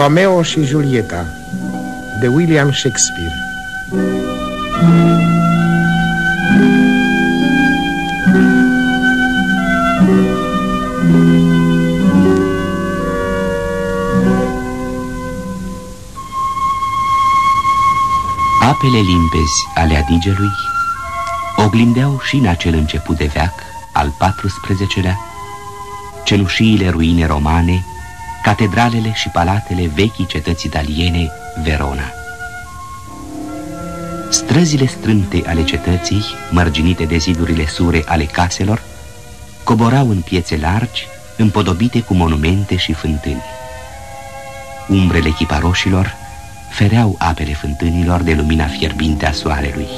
Romeo și Julieta de William Shakespeare. Apele limpezi ale adigelui oglindeau și în acel început de veac al 14-lea cenușiile ruine romane catedralele și palatele vechii cetăți italiene, Verona. Străzile strânte ale cetății, mărginite de zidurile sure ale caselor, coborau în piețe largi, împodobite cu monumente și fântâni. Umbrele chiparoșilor fereau apele fântânilor de lumina fierbinte a soarelui.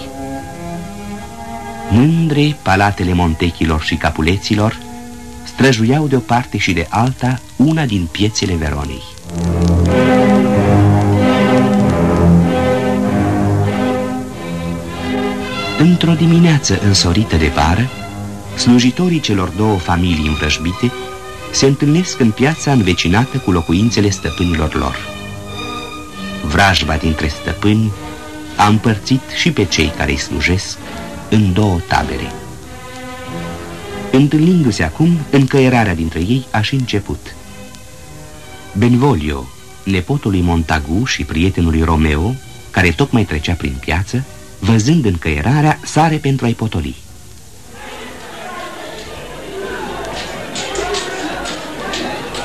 Mândre palatele montechilor și capuleților străjuiau de o parte și de alta una din piețele Veronei. Într-o dimineață însorită de vară, slujitorii celor două familii învrăjbite se întâlnesc în piața învecinată cu locuințele stăpânilor lor. Vrajba dintre stăpâni a împărțit și pe cei care îi slujesc în două tabere. Întâlnindu-se acum, încăierarea dintre ei a și început. Benvolio, nepotul lui Montagu și prietenului Romeo, care tocmai trecea prin piață, văzând încăierarea, sare pentru a-i potoli.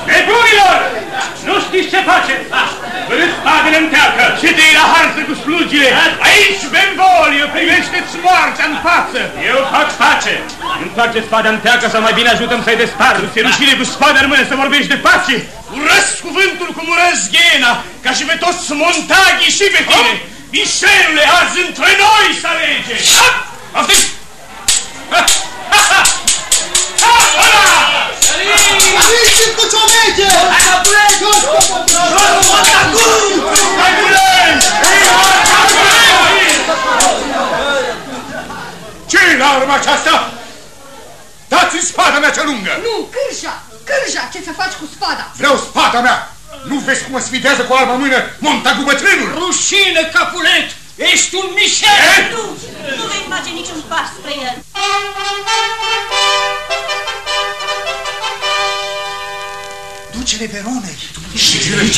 Nebunilor! Nu știți ce faceți? Vârâți spadele în teacă și te la harță cu slugile. Aici, Benvolio, privește-ți moartea în față. Eu fac pace. Îmi face spada în teacă sau mai bine ajutăm să-i despar. Nu se rușine cu spada în mână să vorbești de pace. Urăsc cuvântul cum urăsc ghena, ca și pe toți montagii și pe tine. Mișelule, azi între noi să alege. Aftiți! Ha! Ha! Ha! Ha! Ha! Amici cu ciomege! Ce-i la urma aceasta? Dați-mi spada mea cea lungă! Nu, cârja! Cârja! Ce să faci cu spada? Vreau spada mea! Nu vezi cum mă sfidează cu alba mână Montagu bătrânul? Rușine, capulet! Ești un mișel! Nu, nu vei face niciun pas spre el. Ducele Veronei. Ducele.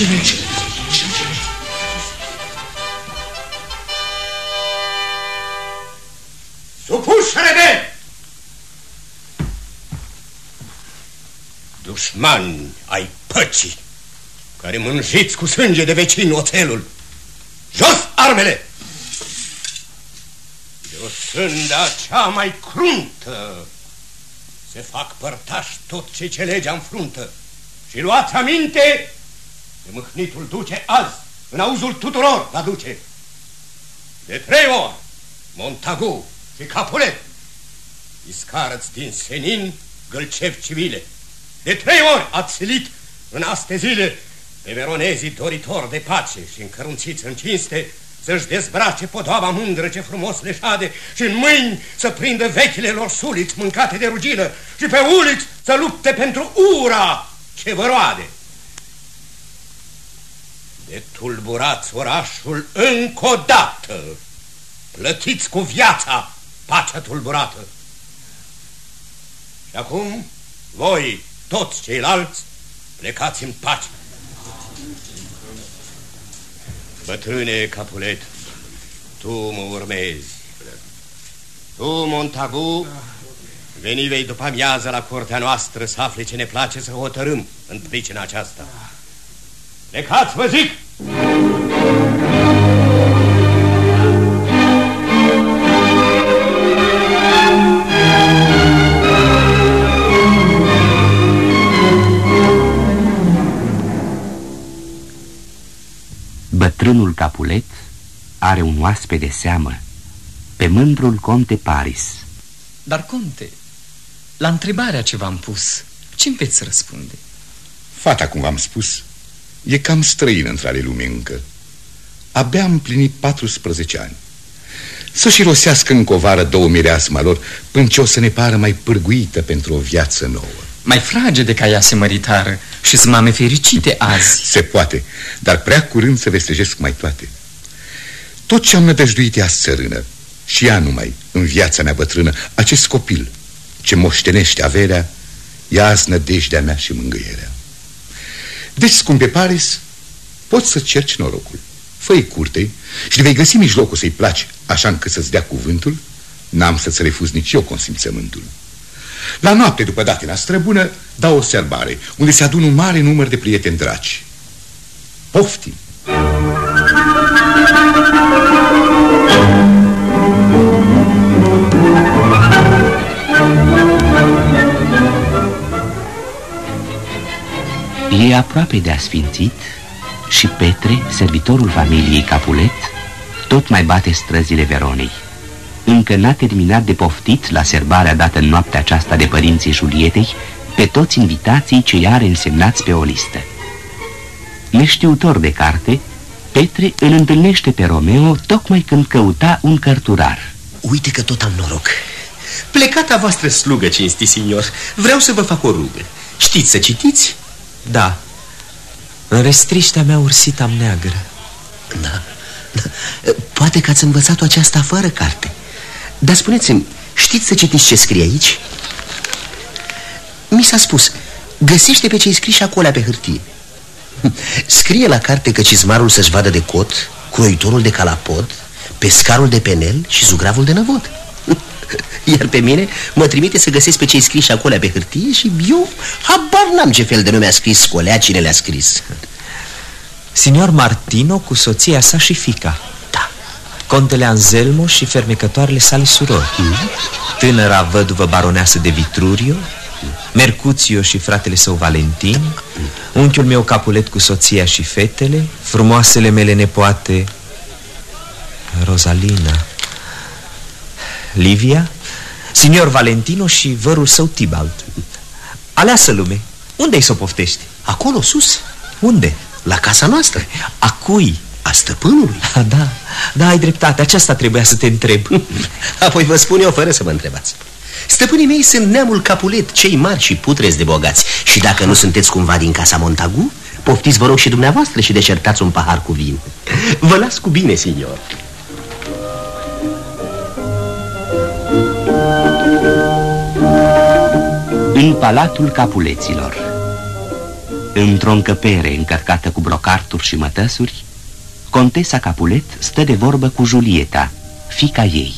Supuși rebeli! Dușmani ai păcii, care mânjiți cu sânge de vecin oțelul. Jos armele! De o sânda cea mai cruntă se fac părtași tot ce ce legea înfruntă. Și luați aminte că mâhnitul duce azi, în auzul tuturor va duce. De trei ori, Montagu și Capulet, iscarăți din senin gâlcevi civile. De trei ori ați silit în aste zile pe veronezii doritori de pace și încărunțiți în cinste să-și dezbrace podoaba mândră ce frumos le șade și în mâini să prindă vechile lor suliți mâncate de rugină și pe uliți să lupte pentru ura ce vă roade. De tulburați orașul încă o dată, plătiți cu viața pacea tulburată. Și acum, voi, toți ceilalți, plecați în pace. Bătrâne Capulet, tu mă urmezi. Tu, Montagu, veni vei după amiază la curtea noastră să afle ce ne place să hotărâm în pricina aceasta. Plecați, vă zic! Bătrânul Capulet are un oaspe de seamă, pe mândrul conte Paris. Dar, conte, la întrebarea ce v-am pus, ce-mi veți răspunde? Fata, cum v-am spus, e cam străină între ale lumii încă. Abia am plinit 14 ani. Să-și rosească în covară două mireasma lor Până ce o să ne pară mai pârguită pentru o viață nouă Mai frage de ca ea se măritară și să mame fericite azi. Se poate, dar prea curând să vestejesc mai toate. Tot ce am nădăjduit ea țărână Și ea numai, în viața mea bătrână Acest copil ce moștenește averea Ea azi nădejdea mea și mângâierea. Deci, scumpe Paris, poți să cerci norocul. Fă-i curte și vei găsi mijlocul să-i placi Așa încât să-ți dea cuvântul N-am să-ți refuz nici eu consimțământul La noapte după datina străbună Dau o serbare Unde se adună un mare număr de prieteni dragi Poftim E aproape de asfințit și Petre, servitorul familiei Capulet, tot mai bate străzile Veronei. Încă n-a terminat de poftit la serbarea dată în noaptea aceasta de părinții Julietei pe toți invitații ce i-are însemnați pe o listă. Neștiutor de carte, Petre îl întâlnește pe Romeo tocmai când căuta un cărturar. Uite că tot am noroc. Plecata voastră slugă, cinsti, signor. Vreau să vă fac o rugă. Știți să citiți? Da, în restriștea mea ursit am neagră Da, da. Poate că ați învățat-o aceasta fără carte Dar spuneți-mi, știți să citiți ce scrie aici? Mi s-a spus, găsește pe ce-i scris și acolo pe hârtie. Scrie la carte că cizmarul să-și vadă de cot Croitorul de calapod Pescarul de penel și zugravul de năvod. Iar pe mine mă trimite să găsesc pe cei scriși acolo pe hârtie Și eu habar n-am ce fel de nume a scris scolea, cine le-a scris. Signor Martino cu soția sa și fica. Da Contele Anselmo și fermecătoarele sale surori mm Tânăra văduvă baroneasă de Vitrurio Mercuțio și fratele său Valentin Unchiul meu Capulet cu soția și fetele Frumoasele mele nepoate Rosalina Livia Signor Valentino și vărul său Tibalt Aleasă lume Unde-i să o poftești? Acolo sus Unde? La casa noastră A cui? A stăpânului? A, Da, da, ai dreptate, aceasta trebuia să te întreb. Apoi vă spun eu fără să mă întrebați. Stăpânii mei sunt neamul Capulet, cei mari și putrezi de bogați. Și dacă nu sunteți cumva din casa Montagu Poftiți vă rog și dumneavoastră și decertați un pahar cu vin. Vă las cu bine, signor. În palatul Capuleților Într-o încăpere încărcată cu brocarturi și mătăsuri Contesa Capulet stă de vorbă cu Julieta, fica ei.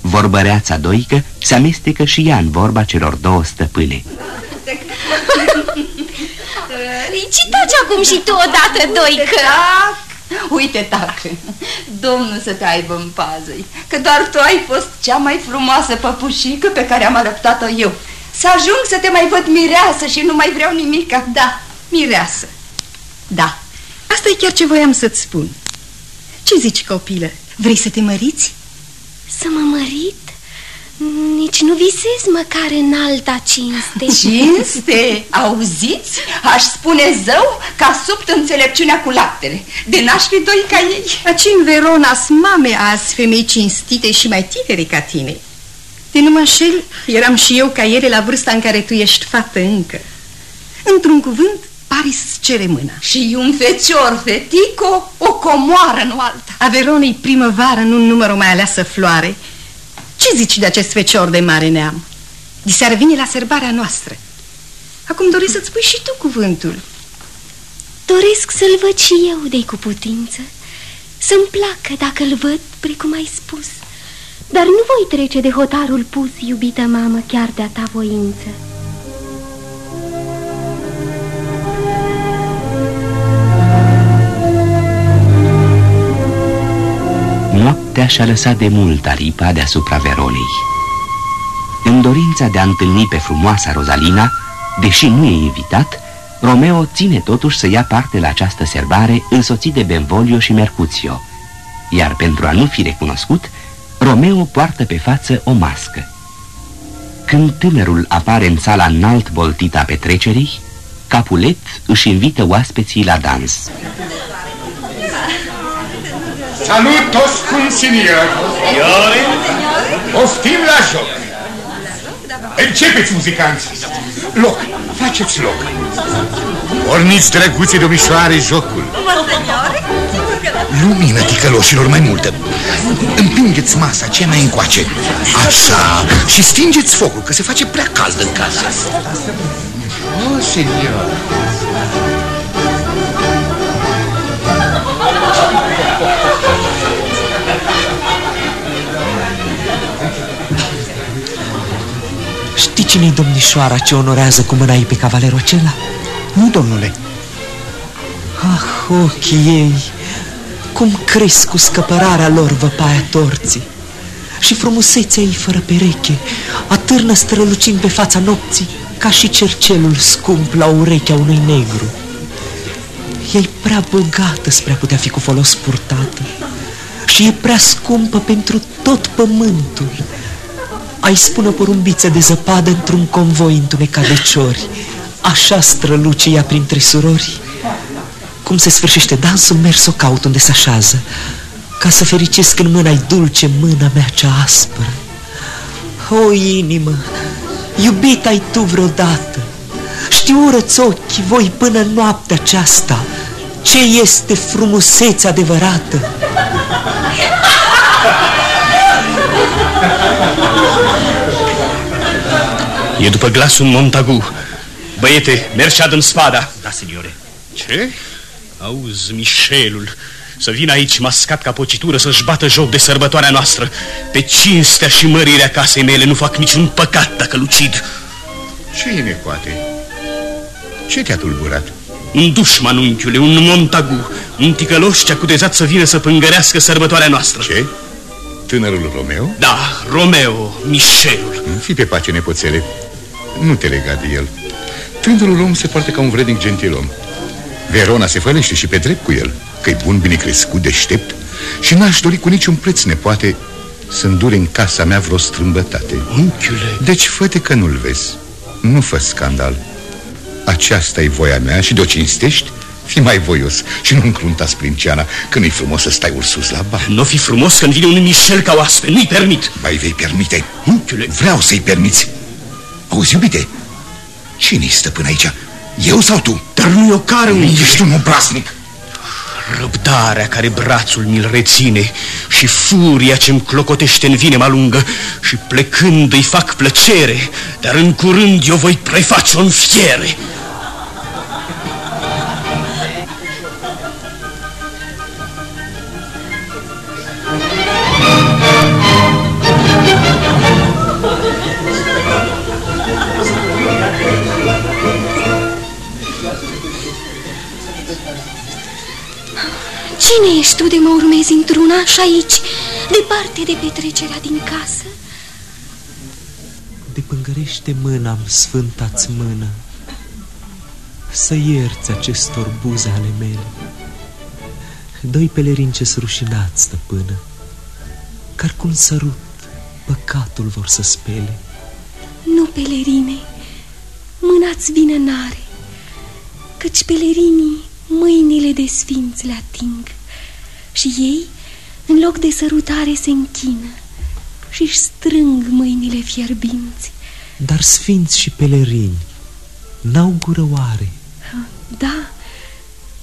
Vorbăreața Doică se amestecă și ea în vorba celor două stăpâne. Ce taci acum și tu odată, Doică? Uite, tac, Domnul să te aibă în pază Că doar tu ai fost cea mai frumoasă păpușică pe care am alăptat-o eu. Să ajung să te mai văd mireasă și nu mai vreau nimica. Da, mireasă. Da, asta e chiar ce voiam să-ți spun Ce zici, copilă? Vrei să te măriți? Să mă mărit? Nici nu visez măcar în alta cinste Cinste? Auziți? Aș spune zău ca subt înțelepciunea cu laptele De n-aș fi doi ca ei Aci în Verona mame azi femei cinstite și mai tinere ca tine De nu mă înșel, eram și eu ca ele la vârsta în care tu ești fată încă Într-un cuvânt, Paris cere mâna. Și un fecior, fetico, o comoară, nu alta A Veronei primăvară nu număr o mai aleasă floare. Ce zici de acest fecior de mare neam? Diseară vine la serbarea noastră. Acum doresc să-ți spui și tu cuvântul. Doresc să-l văd și eu de cu putință. Să-mi placă dacă l văd, precum ai spus. Dar nu voi trece de hotarul pus, iubită mamă, chiar de-a ta voință Noaptea și-a lăsat de mult aripa deasupra Veronei. În dorința de a întâlni pe frumoasa Rosalina, deși nu e invitat, Romeo ține totuși să ia parte la această serbare însoțit de Benvolio și Mercutio, iar pentru a nu fi recunoscut, Romeo poartă pe față o mască. Când tânărul apare în sala înalt boltită a petrecerii, Capulet își invită oaspeții la dans. Salut toți signor! Signore! Poftim la joc! Începeți, muzicanți! Loc, faceți loc! Porniți, drăguții domnișoare, jocul! Lumină, ticăloșilor, mai multă Împingeți masa cea mai încoace Așa Și stingeți focul, că se face prea cald în casă Oh, senior cine-i domnișoara ce onorează cu mâna ei pe cavalerul acela? Nu, domnule. Ah, ochii ei Cum cresc cu scăpărarea lor văpaia torții. Și frumusețea ei fără pereche Atârnă strălucind pe fața nopții Ca și cercelul scump la urechea unui negru. E prea bogată spre a putea fi cu folos purtată Și e prea scumpă pentru tot pământul ai spune porumbiță de zăpadă într-un convoi întunecat de ciori. Așa străluce ea printre surori. Cum se sfârșește dansul, mers să o caut unde se așează. Ca să fericesc în mâna-i dulce mâna mea cea aspră. O inimă, iubit ai tu vreodată? Știu urăți ochii voi până noaptea aceasta. Ce este frumusețe adevărată E după glasul Montagu. Băiete, mergi și adăm spada. Da, signore Ce? Auzi, Michelul, să vină aici mascat ca pocitură să-și bată joc de sărbătoarea noastră. Pe cinstea și mărirea casei mele nu fac niciun păcat dacă lucid. Ce e nepoate? Ce te-a tulburat? Un dușman, unchiule, un Montagu, un ticăloș ce-a cutezat să vină să pângărească sărbătoarea noastră. Ce? Tânărul Romeo? Da, Romeo, Michelul. Fii pe pace, nepoțele. Nu te lega de el. Tânărul om se poartă ca un vrednic gentilom. Verona se fălește și pe drept cu el, că-i bun, bine crescut, deștept și n-aș dori cu niciun preț, nepoate, să îndure în casa mea vreo strâmbătate. Unchiule. Deci fă că nu-l vezi. Nu fă scandal. aceasta e voia mea și de-o cinstești, fi mai voios și nu încrunta sprinceana când e frumos să stai ursus la bar. Nu fi frumos când vine un Michel ca oaspe, nu-i permit. Mai vei permite? Unchiule. Vreau să-i permiți. Auzi, iubite, cine-i stăpân aici? Eu sau tu? Dar nu-i o care un... Ești un obraznic. Răbdarea care brațul mi-l reține și furia ce-mi clocotește în vine mă lungă și plecând îi fac plăcere, dar în curând eu voi preface-o în fiere. Cine ești tu de mă urmezi într-una și aici, departe de petrecerea din casă? Depângărește mâna-mi, sfânta-ți mână, Să ierți acestor buze ale mele. Doi pelerini ce-s rușinați, stăpână, Car cu un sărut păcatul vor să spele. Nu, pelerine, mâna-ți vină n-are, Căci pelerinii mâinile de sfinți le ating Și ei, în loc de sărutare, se închină Și-și strâng mâinile fierbinți. Dar sfinți și pelerini n-au gură oare? Da,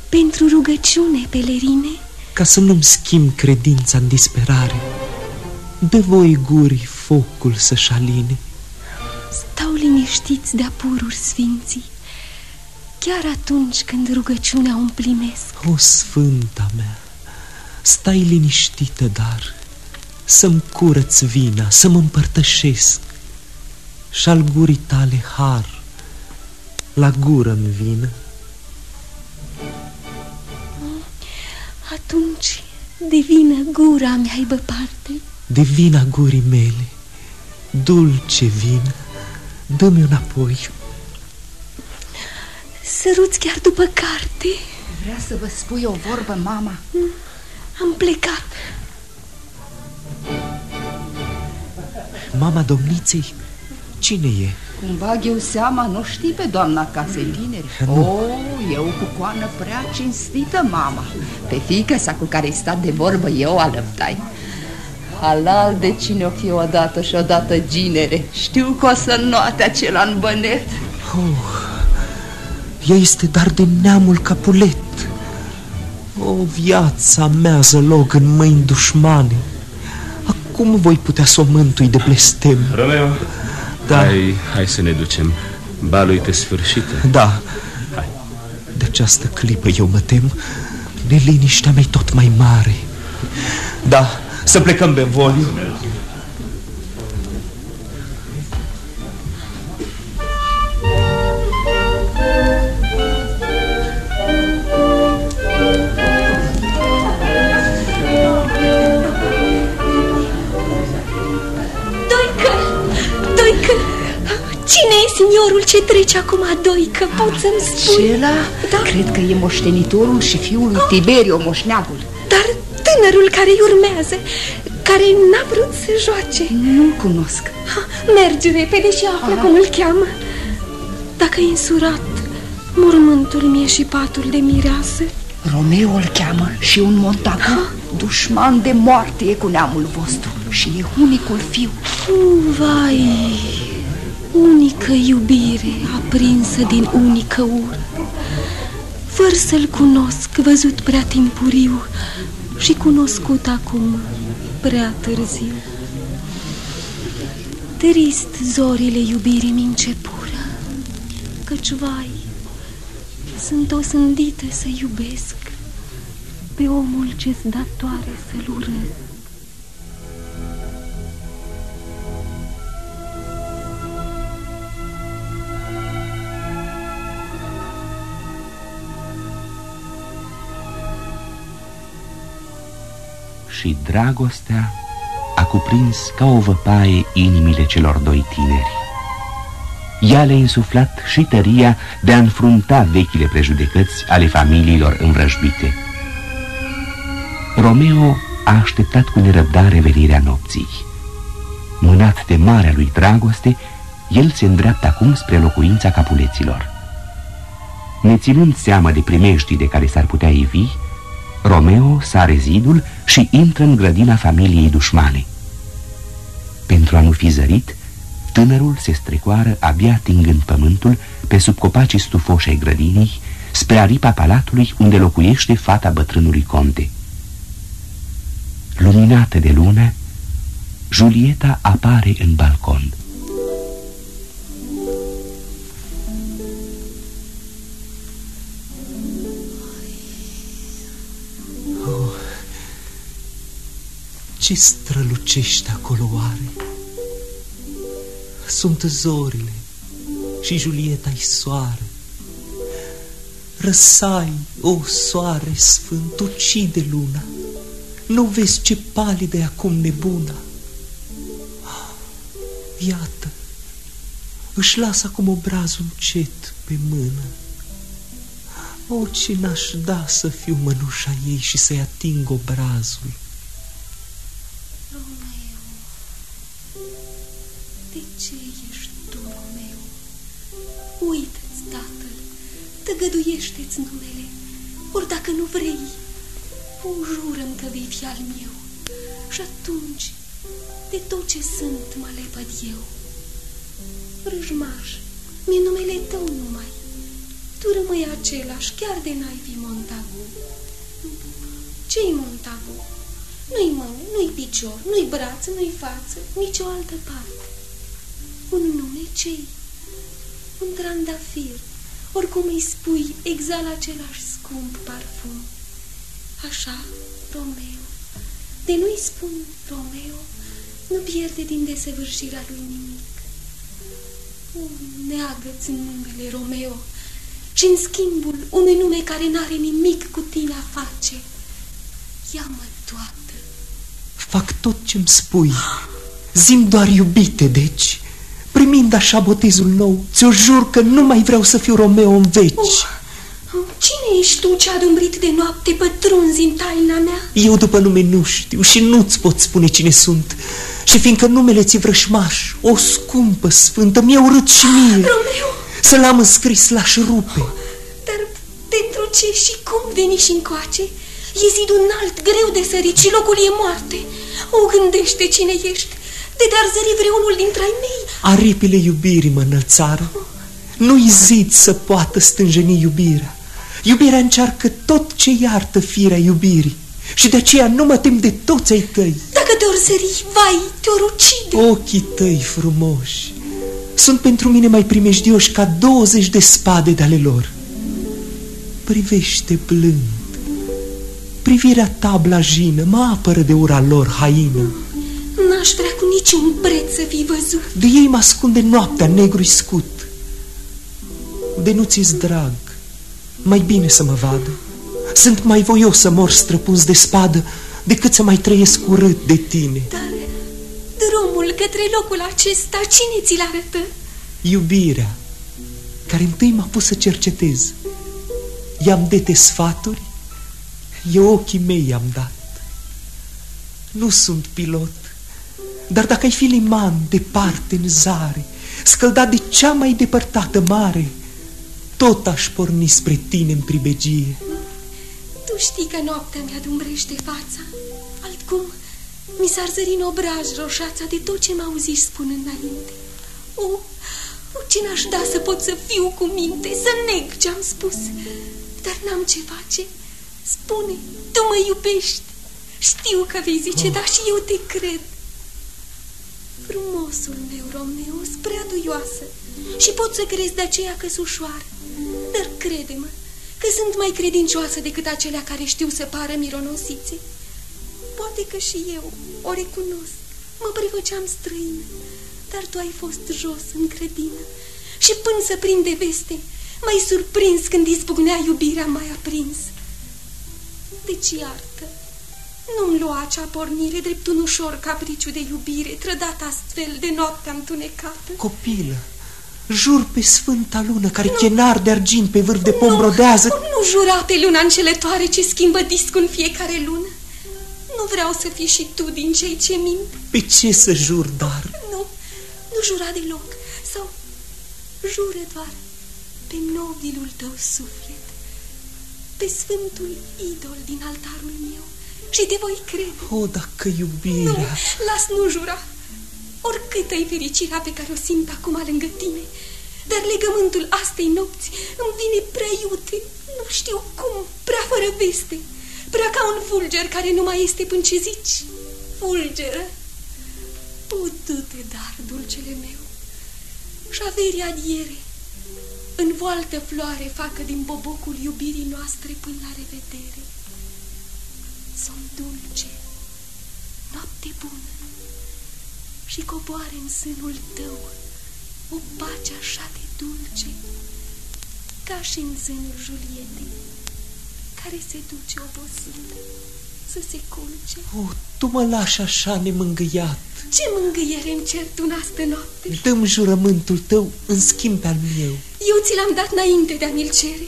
pentru rugăciune, pelerine. Ca să nu-mi schimb credința în disperare De voi guri focul să-și aline. Stau liniștiți de apururi sfinții Chiar atunci când rugăciunea o împlinesc. O, sfânta mea, stai liniștită, dar Să-mi curăț vina, să-mi împărtășesc Și-al gurii tale har La gură-mi vină. Atunci de vină gura mea aibă parte. De vina gurii mele, dulce vină Dă-mi înapoi Săruți chiar după carte Vrea să vă spui o vorbă, mama Am plecat Mama domniței? Cine e? Cumva eu seama, nu știi pe doamna casei tineri nu. O, oh, eu cu coană prea cinstită, mama Pe fiică sa cu care-i stat de vorbă eu alăptai Halal de cine o fi odată și odată ginere Știu că o să noate acela în bănet oh ea este dar de neamul Capulet. O, viața mea zălog în mâini dușmane. Acum voi putea să o mântui de blestem. Romeo, Da. hai, hai să ne ducem. Balul te sfârșită. Da. De această clipă eu mă tem. Neliniștea mea tot mai mare. Da, să plecăm, Benvoliu Doică! Seniorul ce trece acum, Doică? Poți să-mi spui? Acela? Da. Cred că e moștenitorul și fiul lui Tiberio, moșneagul Dar tânărul care îi urmează, care n-a vrut să joace Nu-l cunosc Ha, Mergi repede și află cum îl cheamă Dacă e însurat, mormântul mie și patul de mireasă Romeo îl cheamă și un Montagu Dușman de moarte e cu neamul vostru Și e unicul fiu Uh, Vai, unică iubire aprinsă din unică ură. Fără să-l cunosc, văzut prea timpuriu Și cunoscut acum prea târziu. Trist zorile iubirii mi începură Căci, vai, sunt osândită să iubesc Pe omul ce-ți datoare să-l urăsc Și dragostea a cuprins ca o văpaie inimile celor doi tineri. Ea le-a insuflat și tăria de a înfrunta vechile prejudecăți ale familiilor învrăjbite. Romeo a așteptat cu nerăbdare venirea nopții. Mânat de marea lui dragoste, el se îndreaptă acum spre locuința capuleților. Neținând seama de primejdii de care s-ar putea ivi, Romeo sare zidul și intră în grădina familiei dușmane. Pentru a nu fi zărit, tânărul se strecoară abia atingând pământul pe sub copacii stufoși ai grădinii, spre aripa palatului unde locuiește fata bătrânului conte. Luminată de lună, Julieta apare în balcon. Ce strălucește acolo oare? Sunt zorile și Julieta-i soare. Răsai, o soare sfânt, ucide luna. Nu vezi ce palidă e acum nebuna? Iată, își lasă acum obrazul încet pe mână. O, ce n-aș da să fiu mănușa ei și să-i ating obrazul. Tăgăduiește-ți numele, ori dacă nu vrei, o jurăm că vei fi al meu. Și atunci, de tot ce sunt, mă lepăd eu. Vrăjmaș, mi numele tău numai. Tu rămâi același, chiar de n-ai fi Montagu. Ce-i Montagu? Nu-i mână, nu-i picior, nu-i braț, nu-i față, nici o altă parte. Un nume ce-i? Un trandafir, oricum îi spui, exala același scump parfum. Așa, Romeo. De nu-i spun Romeo, nu pierde din desăvârșirea lui nimic. O, neagă-ți numele, Romeo, și în schimbul unui nume care n-are nimic cu tine a face, ia-mă toată. Fac tot ce-mi spui Zim doar iubite, deci Primind așa botezul nou Ți-o jur că nu mai vreau să fiu Romeo în veci Oh, cine ești tu ce adumbrit de noapte pătrunzi în taina mea? Eu după nume nu știu și nu-ți pot spune cine sunt Și fiindcă numele ți vrășmaș, o scumpă sfântă, mi-e urât și mie Romeo! Să-l am înscris l-aș șrupe Dar pentru ce și cum veni și încoace? E zidul înalt, greu de sărit și locul e moarte O gândește cine ești De dar zări vreunul dintre ai mei. Aripile iubirii mă înălțară. Nu-i zid să poată stânjeni iubirea. Iubirea încearcă tot ce iartă firea iubirii. Și de aceea nu mă tem de toți ai tăi. Dacă te-or zări, vai, te-or ucide. Ochii tăi frumoși. Sunt pentru mine mai primejdioși ca 20 de spade de ale lor. Privește blând. Privirea ta blajină mă apără de ura lor haină N-aș vrea cu niciun preț să fii văzut. De ei mă ascunde noaptea negru scut. De nu ți drag Mai bine să mă vadă. Sunt mai voios să mor străpuns de spadă Decât să mai trăiesc urât de tine. Dar drumul către locul acesta Cine ți-l arătă? Iubirea Care întâi m-a pus să cercetez. I-am dete sfaturi Eu ochii mei i-am dat. Nu sunt pilot Dar dacă ai fi liman departe în zare Scăldat de cea mai depărtată mare Tot aș porni spre tine în pribegie. Tu știi că noaptea mi-adumbrește fața. Altcum mi s-ar zări în obraj roșața De tot ce m-auzi spunând înainte. O, o ce n-aș da să pot să fiu cu minte Să neg ce-am spus? Dar n-am ce face Spune, tu mă iubești. Știu că vei zice, oh. da și eu te cred Frumosul meu, Romeo, prea duioasă Și pot să crezi de aceea că ușoară. Dar crede-mă că sunt mai credincioasă decât acelea care știu să pară mironosițe. Poate că și eu o recunosc. Mă prefăceam străină Dar tu ai fost jos în credină Și până să prinde veste mai surprins când izbucnea iubirea mai aprins. Deci iartă, nu-mi lua acea pornire drept un ușor capriciu de iubire, trădat astfel de noaptea întunecată. Copilă, jur pe sfânta lună care nu. chenar de argint pe vârf de pom brodează. Nu, nu jura pe luna încelătoare ce schimbă discul în fiecare lună. Nu vreau să fii și tu din cei ce mint. Pe ce să jur, dar? Nu, nu jura deloc. Sau jură doar pe nobilul tău suflet, pe sfântul idol din altarul meu și te voi crede. O, dacă iubirea... Nu, las nu jura. Oricât ai fericirea pe care o simt acum lângă tine, dar legământul astei nopți îmi vine prea iute, nu știu cum, prea fără veste, prea ca un fulger care nu mai este până ce zici. Fulgeră! O, du-te, dar, dulcele meu, și averia adiere, în voaltă floare facă din bobocul iubirii noastre până la revedere. Sunt dulce, noapte bună și coboare în sânul tău o pace așa de dulce ca și în sânul Julietei care se duce obosită să se culce. O, tu mă lași așa nemângâiat. Ce mângâiere încerc tu în astă noapte? Dăm jurământul tău în schimb al meu. Eu ți l-am dat înainte de a mi-l cere.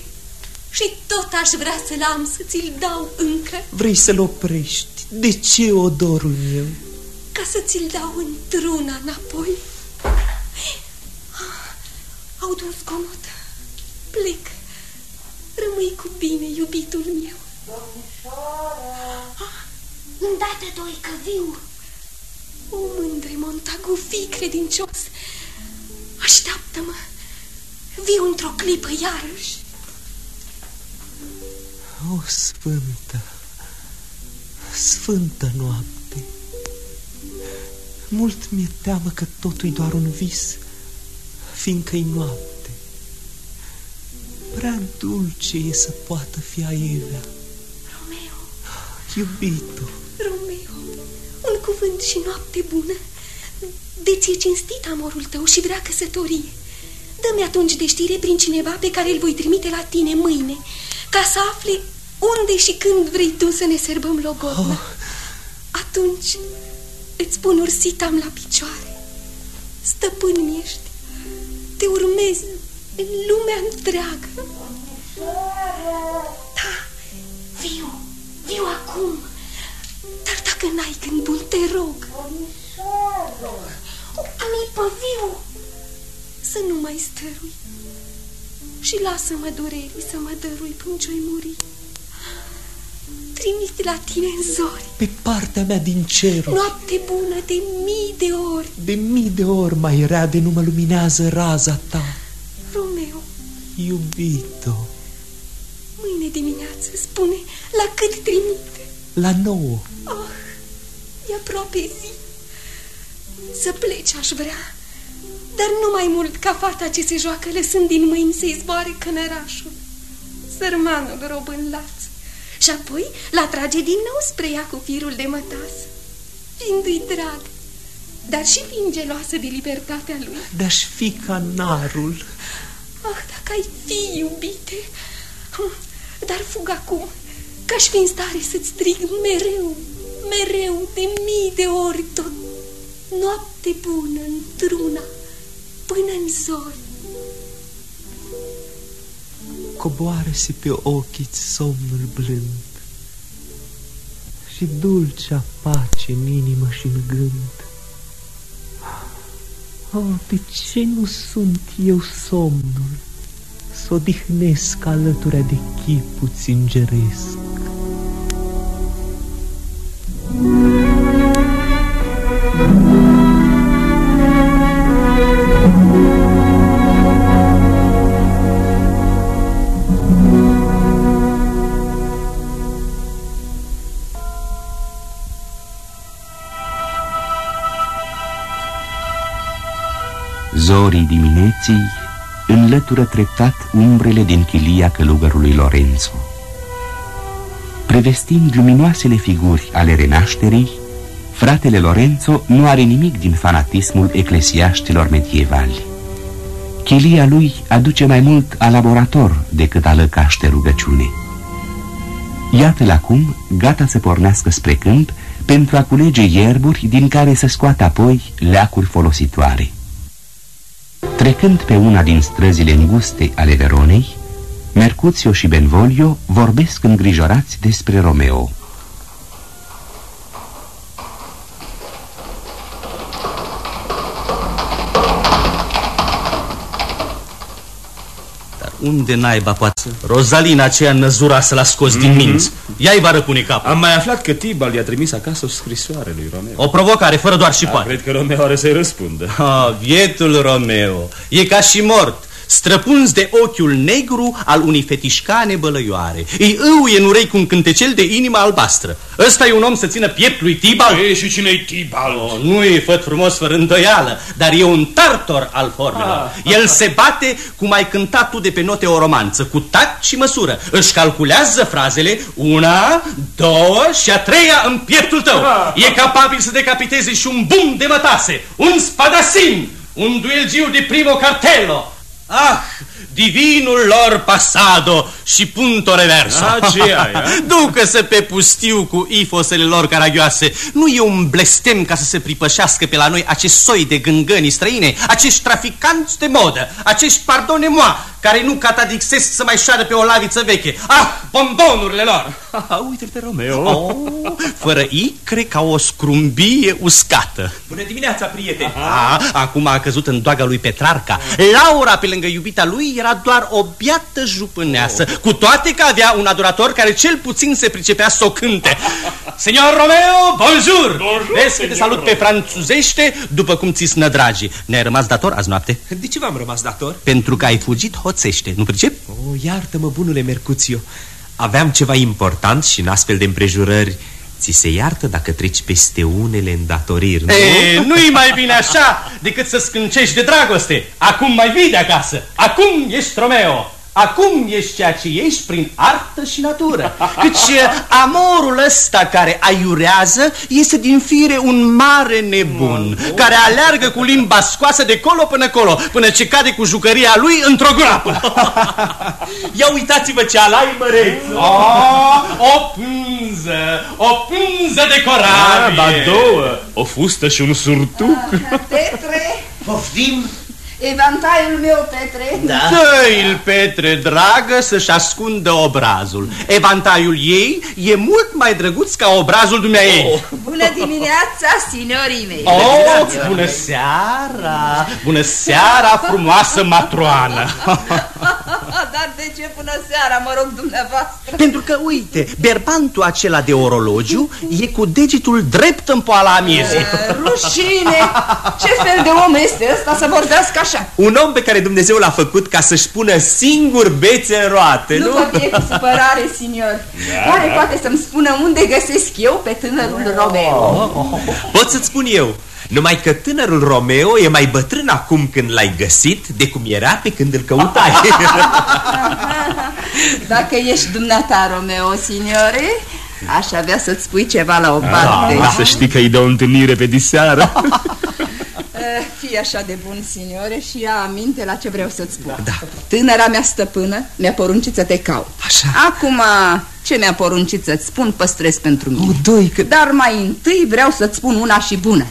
Și tot aș vrea să-l am, să ți-l dau încă. Vrei să-l oprești? De ce odorul meu? Ca să ți-l dau într-una înapoi. Au dus comod. Plec. Rămâi cu bine, iubitul meu. Domnișoara! Îndată, doi, că viu! O, mândre Montagu, fii credincios! Așteaptă-mă! Viu într-o clipă iarăși! O, sfântă, sfântă noapte! Mult mi-e teamă că totul e doar un vis, fiindcă-i noapte. Prea dulce e să poată fi aievea. Romeo! Iubito! Romeo, un cuvânt și noapte bună. De ți-e cinstit amorul tău și vrea căsătorie. Dă-mi atunci de știre prin cineva pe care îl voi trimite la tine mâine, ca să afli unde și când vrei tu să ne serbăm logodna. Oh. Atunci îți pun ursitam la picioare. Stăpân mi ești. Te urmez în lumea întreagă. Da, viu, viu acum. Dar dacă n-ai când bun, te rog. Ami păviu, să nu mai stărui și lasă-mă durerii să mă dărui până ce muri. Trimit la tine în zori. Pe partea mea din cer. Noapte bună de mii de ori. De mii de ori mai rea de nu mă luminează raza ta. Romeo. Iubito. Mâine dimineață spune la cât trimite. La nouă. Oh, e aproape zi. Să pleci aș vrea, dar nu mai mult ca fata ce se joacă lăsând din mâini să-i zboare cănărașul. Sărmanul rob în laț. Și apoi la trage din nou spre ea cu firul de mătas, fiindu-i drag, dar și fiind geloasă de libertatea lui. De-aș fi ca narul. Ah, dacă ai fi, iubite! Hm, dar fug acum, că aș fi în stare să-ți strig mereu, mereu, de mii de ori tot. Noapte bună într-una, până în zori. Coboară-se pe ochii somnul blând Și dulcea pace în inimă și în gând. Oh, de ce nu sunt eu somnul? Să odihnesc alături de chipuți îngeresc. Zorii dimineții înlătură treptat umbrele din chilia călugărului Lorenzo. Prevestind luminoasele figuri ale renașterii, fratele Lorenzo nu are nimic din fanatismul eclesiaștilor medievali. Chilia lui aduce mai mult a laborator decât a lăcaște rugăciune. Iată-l acum, gata să pornească spre câmp pentru a culege ierburi din care să scoată apoi leacuri folositoare. Trecând pe una din străzile înguste ale Veronei, Mercuțio și Benvolio vorbesc îngrijorați despre Romeo. Unde naiba poate? Rozalina aceea năzuroasă l-a scos mm -hmm. din mhm. minți. Ea-i va răpune capul. Am mai aflat că Tibal i-a trimis acasă o scrisoare lui Romeo. O provocare, fără doar și da, poate. Cred că Romeo are să-i răspundă. Ah, vietul Romeo. E ca și mort străpunzi de ochiul negru al unei fetișcane bălăioare. Îi îuie în urei cu un cântecel de inimă albastră. Ăsta e un om să țină piept lui Tibal? Ei, și cine-i Tibal? Oh, nu e făt frumos fără îndoială, dar e un tartor al formelor. Ah. El se bate cum ai cântat tu de pe note o romanță, cu tact și măsură. Își calculează frazele, una, două și a treia în pieptul tău. Ah. E capabil să decapiteze și un bum de mătase, un spadasin, un duelgiu de primo cartello, Ah, divinul lor pasado și punto reverso. Ducă-se pe pustiu cu ifosele lor caragioase. Nu e un blestem ca să se pripășească pe la noi acest soi de gângăni străine, acești traficanți de modă, acești pardone moi, care nu catadixesc să mai șoară pe o laviță veche. Ah, bombonurile lor! Uite-l pe Romeo! Oh, fără icre ca o scrumbie uscată. Bună dimineața, prieteni! Ah, acum a căzut în doaga lui Petrarca. Laura, pe lângă iubita lui, era doar o biată jupâneasă, oh. cu toate că avea un adorator care cel puțin se pricepea să o cânte. Senor Romeo, bonjour! bonjour Vezi că te salut Romeo. pe franțuzește după cum ți snă dragi. Ne-ai rămas dator azi noapte? De ce v-am rămas dator? Pentru că ai fugit hoțește, nu pricep? Oh, iartă-mă, bunule Mercuțiu. Aveam ceva important și în astfel de împrejurări Ți se iartă dacă treci peste unele îndatoriri, nu? nu-i mai bine așa decât să scâncești de dragoste. Acum mai vii de acasă. Acum ești Romeo. Acum ești ceea ce ești prin artă și natură. Căci eh, amorul ăsta care aiurează Este din fire un mare nebun Care aleargă cu limba scoasă de colo până colo Până ce cade cu jucăria lui într-o groapă. Ia uitați-vă ce alai măreț oh, O pânză, o pânză de corabie. Ah, Ba două, o fustă și un surtuc. Petre Poftim Evantaiul meu, Petre da. Dă-i-l, Petre, dragă, să-și ascundă obrazul Evantaiul ei e mult mai drăguț ca obrazul dumneai oh. Bună dimineața, signorii mei Oh, bună seara Bună seara, frumoasă matroană Dar de ce bună seara, mă rog dumneavoastră Pentru că, uite, berbantul acela de orologiu E cu degetul drept în poala amiezii Rușine! Ce fel de om este ăsta să vorbească așa? Așa Un om pe care Dumnezeu l-a făcut ca să-și pună singur bețe în roate, nu? Nu vă fie cu supărare, signor da, Care da. poate să-mi spună unde găsesc eu pe tânărul Romeo? Oh, Pot să-ți spun eu numai că tânărul Romeo e mai bătrân acum când l-ai găsit De cum era pe când îl căutai Dacă ești dumneata, Romeo, signore Aș avea să-ți spui ceva la o parte da, Să știi că îi dă o întâlnire pe diseară Eh, fii așa de bun, signore, și ia aminte la ce vreau să-ți spun. Da. Tânăra mea stăpână mi-a poruncit să te caut. Așa. Acum, ce mi-a poruncit să-ți spun, păstrez pentru mine. O, doi, că... Dar mai întâi vreau să-ți spun una și bună.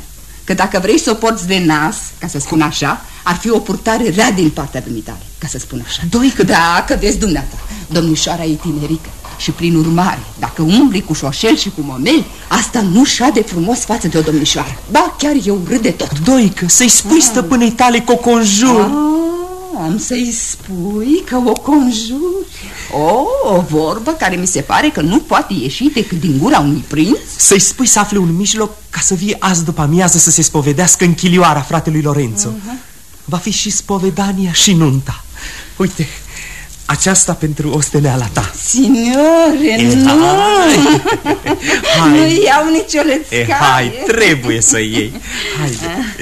Că dacă vrei să o porți de nas, ca să spun așa, ar fi o purtare rea din partea dumitale, ca să spun așa. Doi, că... Da, că vezi dumneata, domnișoara e tinerică și prin urmare, dacă umbli cu șoșel și cu momeli, asta nu de frumos față de o domnișoară. Ba, chiar eu râd de tot. Doică, să-i spui ah. stăpânei tale că o conjur. Ah, am să-i spui că o conjur. O, o vorbă care mi se pare că nu poate ieși decât din gura unui prinț. Să-i spui să afle un mijloc ca să vie azi după amiază să se spovedească în chilioara fratelui Lorenzo. Uh -huh. Va fi și spovedania și nunta. Uite, aceasta pentru osteneala ta. Signore, e, nu! hai. hai. Nu iau nicio lețcaie e, Hai, trebuie să iei. Haide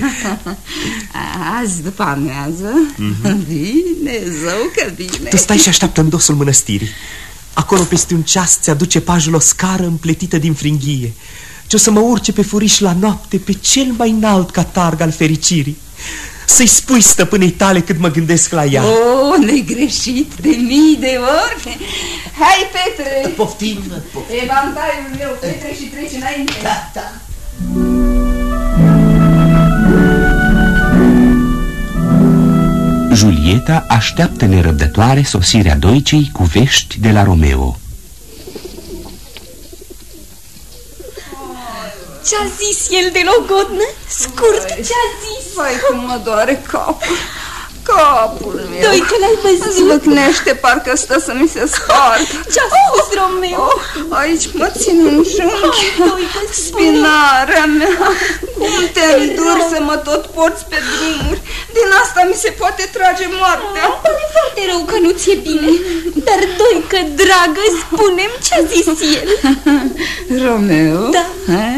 Azi după amiază mm -hmm. Bine, zău că bine Tu stai și așteaptă în dosul mănăstirii. Acolo peste un ceas ți-aduce pajul o scară împletită din fringhie. Ce o să mă urce pe furiș la noapte Pe cel mai înalt catarg al fericirii să-i spui stăpânei tale cât mă gândesc la ea. Oh, negreșit de mii de ori. Hai, Petre. Poftim, poftim. Evantaiul meu, Petre și treci înainte. Da, da. Julieta așteaptă nerăbdătoare sosirea doicei cu vești de la Romeo Ce-a zis el de logodnă? Scurt, ce-a zis? Vai, cum mă doare capul? Capul meu. Doi că l-ai văzut. Zvâcnește, parcă stă să mi se spargă. Ce-a spus, oh, Romeo? Oh, aici mă țin în junghi oh, Spinarea mea. Cum te îndur să mă tot porți pe drumuri. Din asta mi se poate trage moartea. Oh, Pare foarte rău că nu ți-e bine. Dar, doi că dragă, spunem ce-a zis el. Romeo? Da. Ha?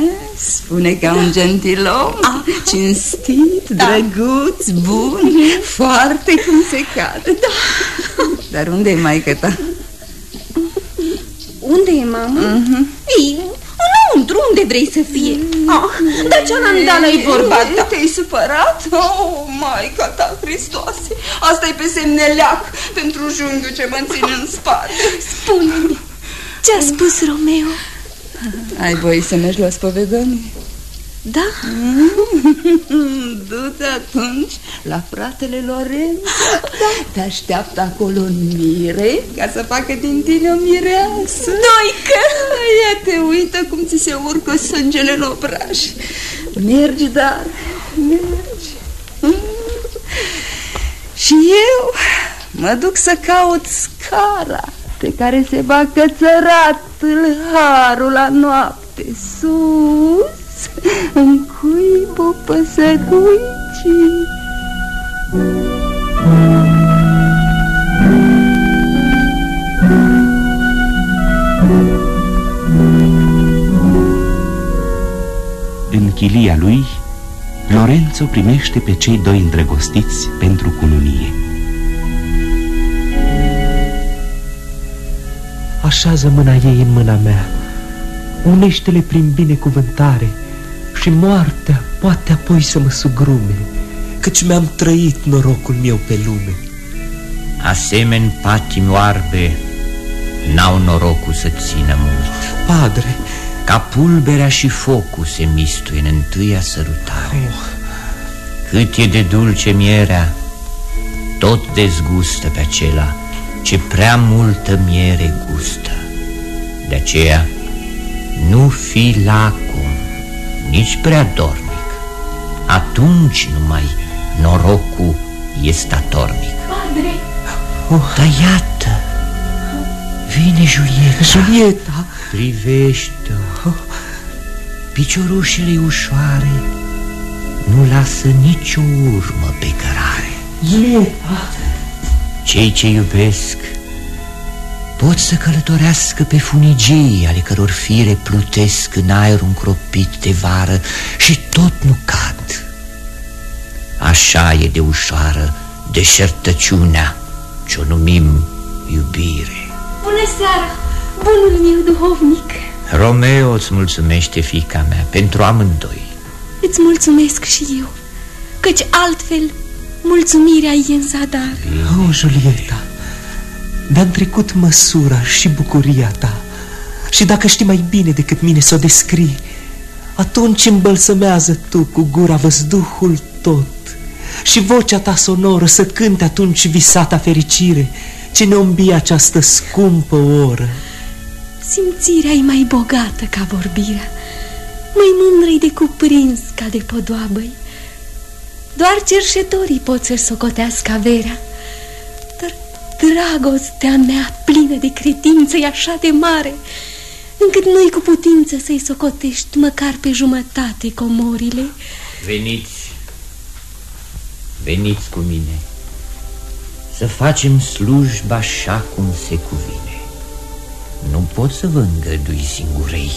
Spune ca un gentilom ah. Cinstit, da. drăguț, bun Foarte cum se cade da. Dar unde e maică ta? Unde e mama? Uh mhm. -huh. Ei, înăuntru, unde vrei să fie? Ah, dar ce andală e vorba ta? Te-ai supărat? Oh, maica ta, Hristoase asta e pe semneleac pentru junghiul ce mă ține în spate Spune-mi, ce-a spus Romeo? Ai voie să mergi la spovedanie? Da? Du-te atunci la fratele Lorenzo da. Te așteaptă acolo în mire Ca să facă din tine o mireasă Doică Ia te uită cum ți se urcă sângele în obraș Mergi, dar Mergi Și eu mă duc să caut scara Pe care se va cățăra tâlharul la noapte sus în cuibul păsăruicii. În chilia lui, Lorenzo primește pe cei doi îndrăgostiți pentru cununie. Așează mâna ei în mâna mea, unește-le prin binecuvântare și moartea poate apoi să mă sugrume, căci mi-am trăit norocul meu pe lume. Asemeni patimi oarbe n-au norocul să țină mult. Padre, ca pulberea și focul se mistuie în întâia sărutare. Oh. Cât e de dulce mierea, tot dezgustă pe acela ce prea multă miere gustă. De aceea, nu fi lacom, nici prea dornic. Atunci numai norocul este atornic. Padre! Oh. Dar iată, vine Julieta. Julieta! Privește-o. Piciorușele ușoare nu lasă nicio urmă pe cărare. Julieta! Cei ce iubesc pot să călătorească pe funigii ale căror fire plutesc în aerul încropit de vară și tot nu cad. Așa e de ușoară deșertăciunea ce-o numim iubire. Bună seara, bunul meu duhovnic! Romeo îți mulțumește, fica mea, pentru amândoi. Îți mulțumesc și eu, căci altfel mulțumirea e în zadar. Oh, Julieta, mi-am trecut măsura și bucuria ta. Și dacă știi mai bine decât mine să o descrii Atunci îmbălsămează tu cu gura văzduhul tot. Și vocea ta sonoră să cânte atunci visata fericire Ce ne ombie această scumpă oră. Simțirea e mai bogată ca vorbirea. Mai mândră de cuprins ca de podoabăi Doar cerșetorii pot să-și socotească averea. Dragostea mea plină de credință e așa de mare Încât nu-i cu putință să-i socotești măcar pe jumătate comorile. Veniți, veniți cu mine Să facem slujba așa cum se cuvine. Nu pot să vă îngădui singurei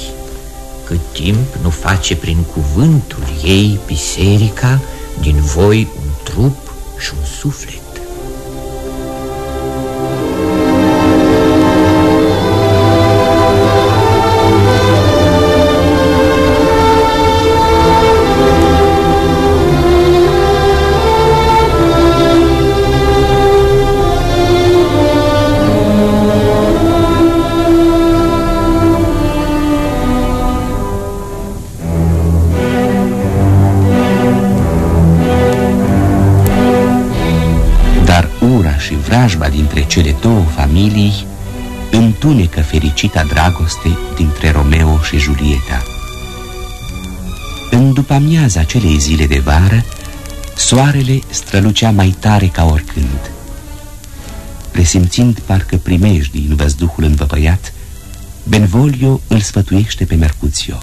Cât timp nu face prin cuvântul ei biserica Din voi un trup și un suflet cele două familii întunecă fericita dragoste dintre Romeo și Julieta. În după amiaza acelei zile de vară, soarele strălucea mai tare ca oricând. Presimțind parcă primejdii în văzduhul învăpăiat, Benvolio îl sfătuiește pe Mercuțio.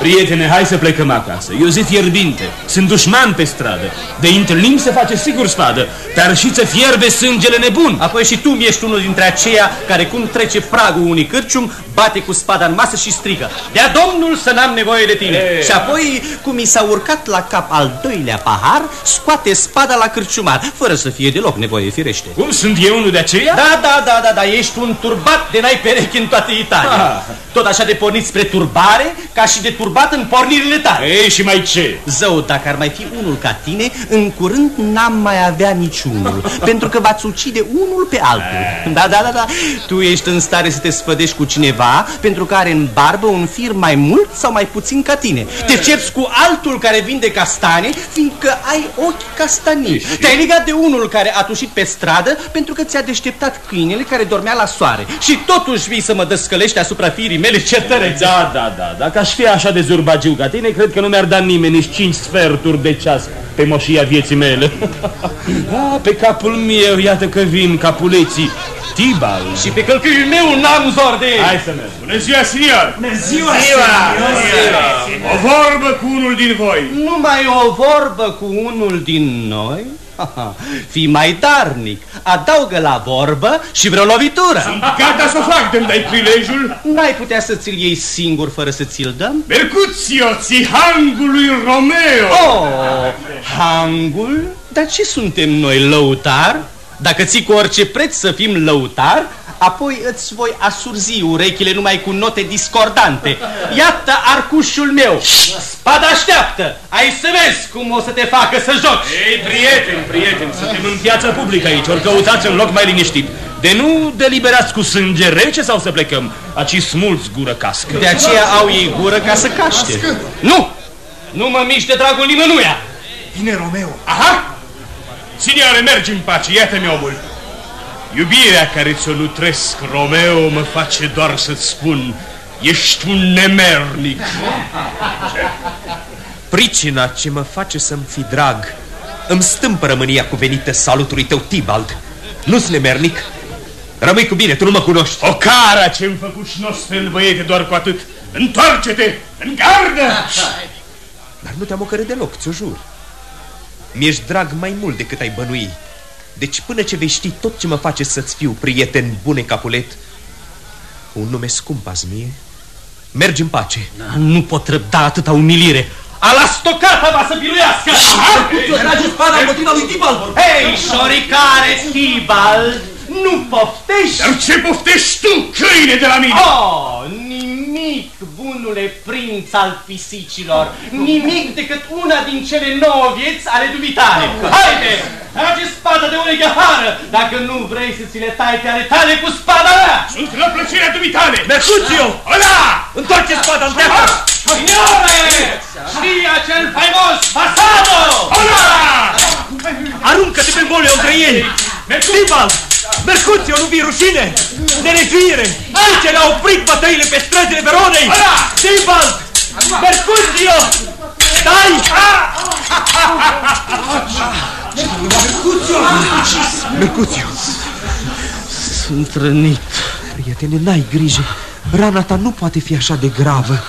Prietene, hai să plecăm acasă. Eu zic fierbinte. Sunt dușman pe stradă. De întâlnim se face sigur spadă. Dar și să fierbe sângele nebun. Apoi și tu ești unul dintre aceia care cum trece pragul unui cârcium, bate cu spada în masă și strigă. Dea Domnul să n-am nevoie de tine. E... Și apoi, cum i s-a urcat la cap al doilea pahar, scoate spada la cârciumar, fără să fie deloc nevoie, firește. Cum sunt eu unul de aceia? Da, da, da, da, da, ești un turbat de n-ai perechi în toată Italia. Ah. Tot așa de pornit spre turbare, ca și de turbat în pornirile tale. Ei, și mai ce? Zău, dacă ar mai fi unul ca tine, în curând n-am mai avea niciunul, pentru că v-ați ucide unul pe altul. Eh. Da, da, da, da. Tu ești în stare să te sfădești cu cineva pentru că are în barbă un fir mai mult sau mai puțin ca tine. Te eh. cerți cu altul care vinde castane, fiindcă ai ochi castanii. Te-ai legat de unul care a tușit pe stradă pentru că ți-a deșteptat câinele care dormea la soare. Și totuși vii să mă descălești asupra firii mele certărețe. Da, da, da. Dacă aș fi așa de zurbagiu ca tine, cred că nu mi-ar da nimeni nici cinci sferturi de ceas pe moșia vieții mele. ah, pe capul meu, iată că vin capuleții. Tibal. Și pe călcâiul meu n-am zor de ei. Hai să mergem. Bună ziua, senior! Bună ziua, ziua, O vorbă cu unul din voi. Numai o vorbă cu unul din noi? Fii mai darnic, adaugă la vorbă și vreo lovitură Sunt gata să o fac, dăm dai prilejul N-ai putea să ți-l iei singur fără să ți-l dăm? Mercuțio, ți hangul lui Romeo Oh, hangul? Dar ce suntem noi, lăutar? Dacă ții cu orice preț să fim lăutar, apoi îți voi asurzi urechile numai cu note discordante. Iată arcușul meu, spada așteaptă, ai să vezi cum o să te facă să joci. Ei, prieteni, prieteni, suntem în piața publică aici, ori căutați un loc mai liniștit. De nu deliberați cu sânge rece sau să plecăm, aci smulți gură cască. De aceea au ei gură ca să caște. Nu! Nu mă miști de dragul nimănuia! Vine Romeo. Aha! Signore, mergi în pace, iată-mi omul. Iubirea care ți-o nutresc, Romeo, mă face doar să-ți spun Ești un nemernic. Pricina ce mă face să-mi fi drag Îmi stâmpă rămânia cuvenită salutului tău, Tibald. Nu-s nemernic? Rămâi cu bine, tu nu mă cunoști. O cara ce-mi făcut șnostel, băiete, doar cu atât. Întoarce-te, în gardă! Dar nu te-am ocărât deloc, ți-o jur. Mi-ești drag mai mult decât ai bănui. Deci până ce vei ști tot ce mă face să-ți fiu prieten bune capulet Un nume scump azi mie Mergi în pace. Da, Nu pot răbda atâta umilire. La stocata va să biruiască. Trage spada împotriva lui Tibal Hei, șoricare, Tibal Nu poftești? Dar ce poftești tu, câine de la mine? Oh, nimic, bunule prinț al pisicilor Nimic decât una din cele nouă vieți ale dumitale Haide, trage spada de ureche afară Dacă nu vrei să ți le tai pe ale tale cu spada mea Sunt la plăcerea dumitale Mercuțiu! Hola! Întoarce spada în teatră! Signore! Știi acel faimos Basado! Hola! Aruncă-te pe voleo între ei! Tibal! Mercuțiu, nu vii rușine! Nelegiuire! Ce le-a oprit bătăile pe străzile Veronei! Tibal! Mercuțiu! Stai! Mercuțiu! Mercuțiu! Sunt rănit. Prietene, n-ai grijă. Rana ta nu poate fi așa de gravă.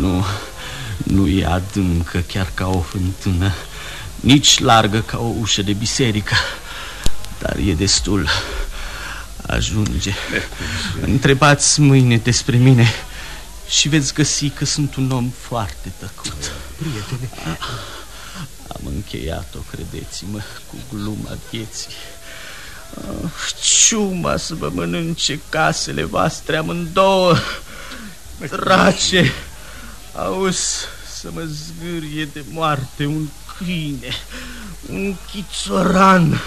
Nu, nu e adâncă chiar ca o fântână, nici largă ca o ușă de biserică, dar e destul. Ajunge. Întrebați mâine despre mine și veți găsi că sunt un om foarte tăcut. Prietene. Am încheiat-o, credeți-mă, cu gluma vieții. Oh, ciuma să vă mănânce casele voastre amândouă. Drace, auzi să mă zgârie de moarte un câine, un chițoran,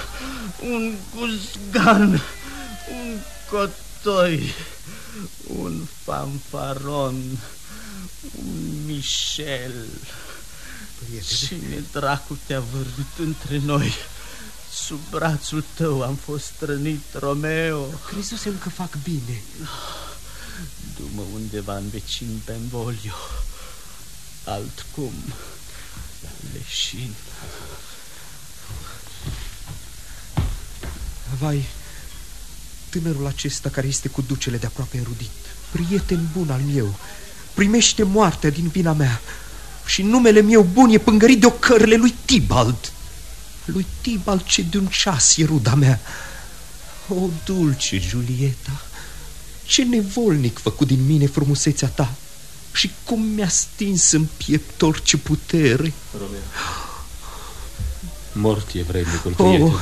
un guzgan, un cotoi, un fanfaron, un Michel. Cine dracu te-a văzut între noi? Sub brațul tău am fost rănit, Romeo. Crezusem că fac bine. Du-mă undeva în vecin Benvolio. Altcum, leșin. Vai, tânărul acesta care este cu ducele de aproape înrudit, prieten bun al meu, primește moartea din vina mea și numele meu bun e pângărit de o cărle lui Tibald. Lui Tibald ce de un ceas e ruda mea. O, dulce Giulieta, ce nevolnic făcut din mine frumusețea ta și cum mi-a stins în piept orice putere. Romeo, mort e vrednicul Oh.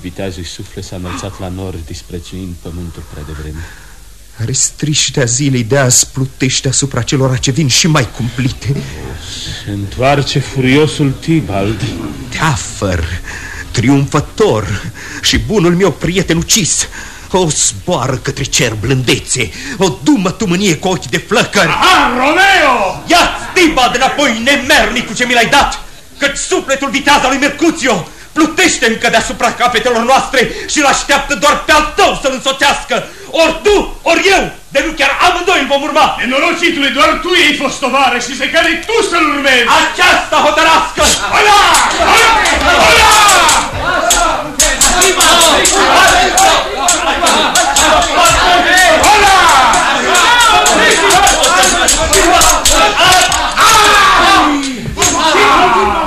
Prieten. Viteazul suflet s-a înălțat la nori, disprețuind pământul prea devreme. Restriștea zilei de azi plutește asupra celor ce vin și mai cumplite. Se întoarce furiosul Tibald. Teafăr, triumfător și bunul meu prieten ucis. O zboară către cer blândețe, o dumă tu mânie cu ochi de flăcări. Aha, Romeo! Ia-ți Tibald înapoi, nemernicul ce mi l-ai dat, căci sufletul vitează lui Mercuțiu plutește încă deasupra capetelor noastre și îl așteaptă doar pe al tău să-l însoțească. Ori tu, ori eu, de nu chiar amândoi îl vom urma. Nenorocitule, doar tu ei fost tovară și se care tu să-l urmezi. Aceasta hotărască! Hola! Hola! Romeo!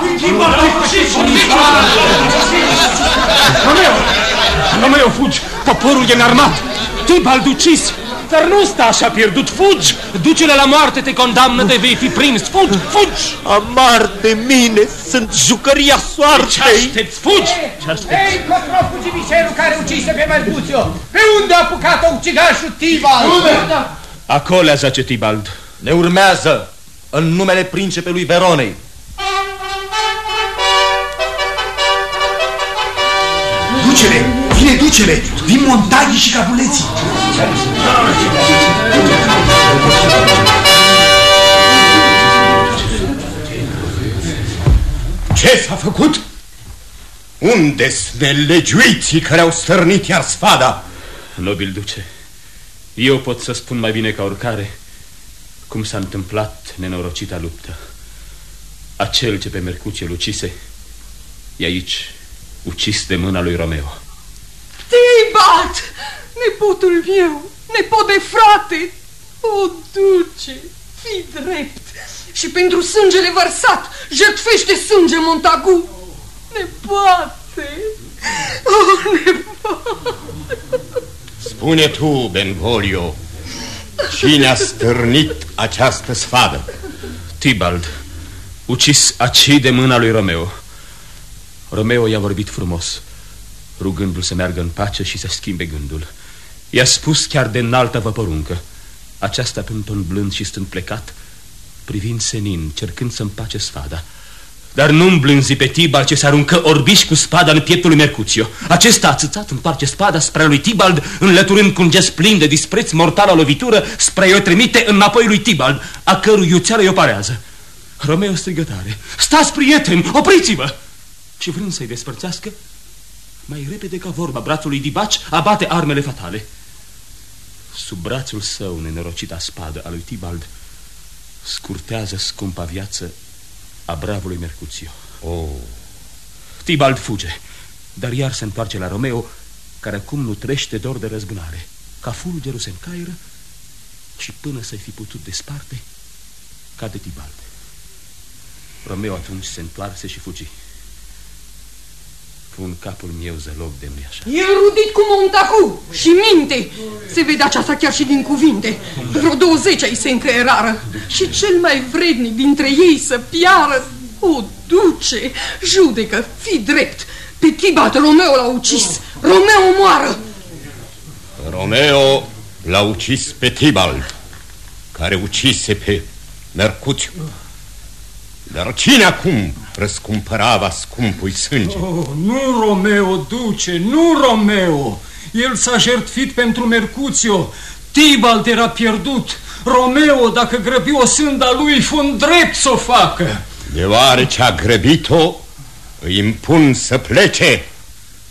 Romeo, fugi! Poporul e înarmat! Tibald ucis! Dar nu sta așa pierdut, fugi! Duce-le la moarte, te condamnă de vei fi prins! Fugi, fugi! Amar de mine, sunt jucăria soartei! Ce aștepți, fugi! Ce aștepți? Ei, cotro fugi mișelul care ucise pe Mercuțiu! Pe unde a apucat-o ucigașul Tibald? Acolo zace Tibald. Ne urmează în numele principelui Veronei. Ducele! Vine ducele! Vin montaghii și capuleții! făcut? Unde-s nelegiuiții care au stărnit iar spada? Nobil duce, eu pot să spun mai bine ca oricare cum s-a întâmplat nenorocita luptă. Acel ce pe Mercuție ucise e aici, ucis de mâna lui Romeo. Tibalt, nepotul meu, nepot de frate, o duce, fi drept și pentru sângele vărsat jertfește sânge Montagu. Nepoate, oh, nepoate. Spune tu, Benvolio, cine a stârnit această sfadă? Tibald, ucis aci de mâna lui Romeo. Romeo i-a vorbit frumos, rugându-l să meargă în pace și să schimbe gândul. I-a spus chiar de înaltă vă poruncă. Aceasta pe un ton blând și stând plecat, privind senin, cercând să împace sfada. Dar nu îmblânzi pe Tibald ce se aruncă orbiș cu spada în pieptul lui Mercuțio. Acesta ațățat întoarce spada spre lui Tibald, înlăturând cu un gest plin de dispreț mortală lovitură spre o trimite înapoi lui Tibald, a cărui iuțeală i-o parează. Romeo strigătare, stați prieteni, opriți-vă! Și vrând să-i despărțească, mai repede ca vorba brațului Dibaci abate armele fatale. Sub brațul său nenorocita spadă a lui Tibald scurtează scumpa viață a bravului Mercuțio. Oh. Tibald fuge, dar iar se întoarce la Romeo, care acum nu trește dor de răzbunare. Ca fulgerul se încaieră și până să-i fi putut desparte, cade Tibald. Romeo atunci se întoarse și fugi. Pun capul meu zăloc de nu așa. E rudit cu Montacu și minte. Se vede aceasta chiar și din cuvinte. Vreo douăzeci ai se încăierară. Și cel mai vrednic dintre ei să piară. O, duce, judecă, fi drept. Pe Tibat Romeo l-a ucis. Romeo moară. Romeo l-a ucis pe Tibald, care ucise pe Mercuțiu. Dar cine acum răscumpărava scumpui sânge? Oh, nu Romeo, duce, nu Romeo! El s-a jertfit pentru Mercuțio. Tibalt era pierdut. Romeo, dacă grăbi o sânda lui, fu drept să o facă. Deoarece a grăbit-o, îi impun să plece,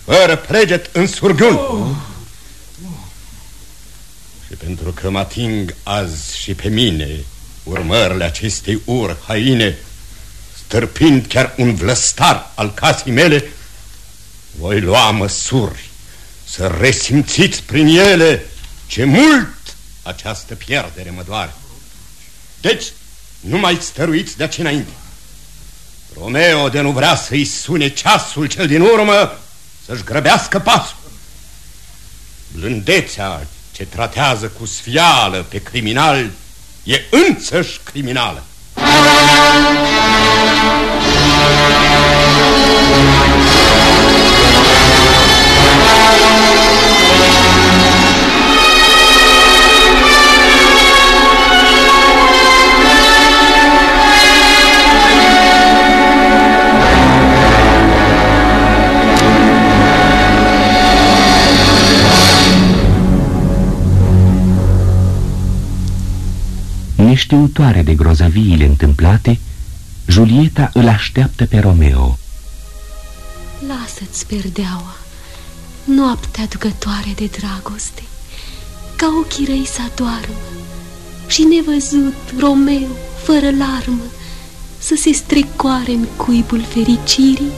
fără preget în surghiun. Oh. Și pentru că mă ating azi și pe mine urmările acestei ur haine, stârpind chiar un vlăstar al casei mele, voi lua măsuri să resimțiți prin ele ce mult această pierdere mă doare. Deci, nu mai stăruiți de aici înainte. Romeo de nu vrea să-i sune ceasul cel din urmă să-și grăbească pasul. Blândețea ce tratează cu sfială pe criminal e însăși criminală. Thank you. Neștiutoare de grozaviile întâmplate, Julieta îl așteaptă pe Romeo. Lasă-ți perdeaua, noaptea aducătoare de dragoste, ca ochii răi să adoarmă și nevăzut Romeo, fără larmă, să se strecoare în cuibul fericirii.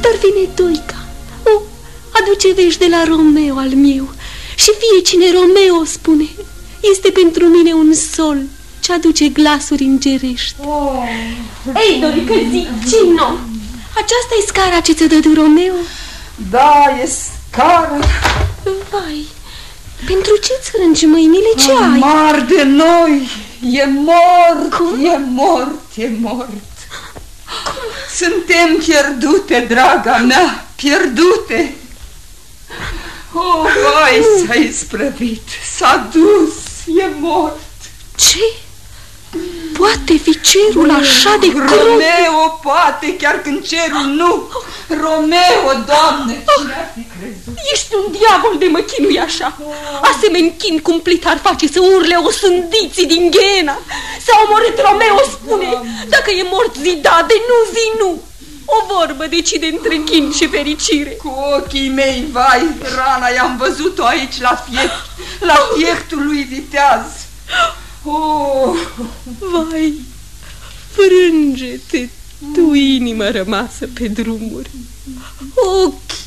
Dar vine Doica, o, aduce vești de la Romeo al meu și fie cine Romeo spune, este pentru mine un sol ce aduce glasuri îngerești. Oh. Ei, Dorica, zi, ce nu? Aceasta e scara ce ți-o dă de Romeo? Da, e scara. Vai, pentru ce-ți hrângi mâinile? Ce Amar ai? Mar de noi, e mort, Cum? e mort, e mort. Cum? Suntem pierdute, draga mea, pierdute. Oh, vai, s-a isprăvit, s-a dus, e mort. Ce? Poate fi cerul așa de crud? Romeo poate, chiar când cerul nu. Romeo, doamne, cine ar fi crezut? Ești un diavol de mă chinui așa. Asemeni chin cumplit ar face să urle o sândiții din ghena. S-a omorât Romeo, spune. Dacă e mort, zi da, de nu, zi nu. O vorbă decide între chin și fericire. Cu ochii mei, vai, rana i-am văzut-o aici la piept, la pieptul lui viteaz. Oh. Vai, frânge-te, tu inimă rămasă pe drumuri. Ochi,